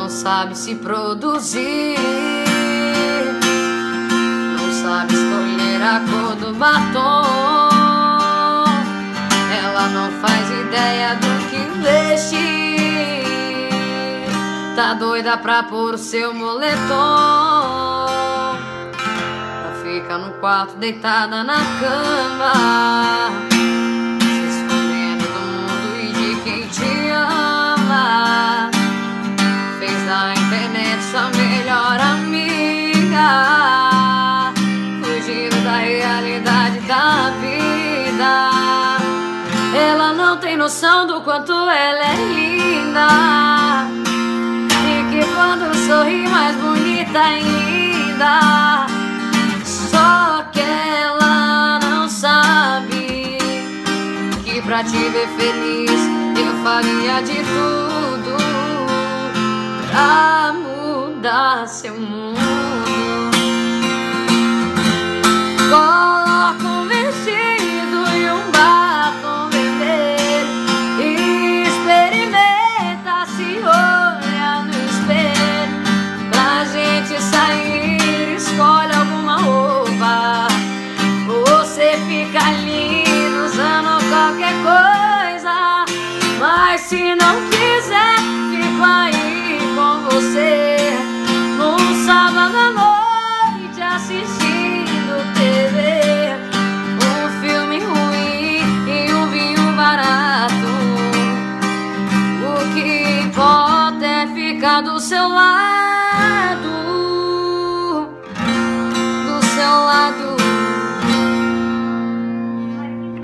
não sabe se produzir, não sabe escolher a cor do batom. Ela não faz ideia do que vestir. Tá doida pra pôr o seu moletom. Ela fica no quarto deitada na cama. Internet sua melhor amiga. Fugindo da realidade da vida. Ela não tem noção do quanto ela é linda. E que quando sorri mais bonita ainda. Só que ela não sabe que pra te ver feliz eu faria de tudo pra seu mundo. Coloca um vestido e um batom vermelho experimenta se olhar no espelho. Pra gente sair, escolhe alguma roupa. Você fica lindo usando qualquer coisa. Mas se não quiser, ficar do seu lado.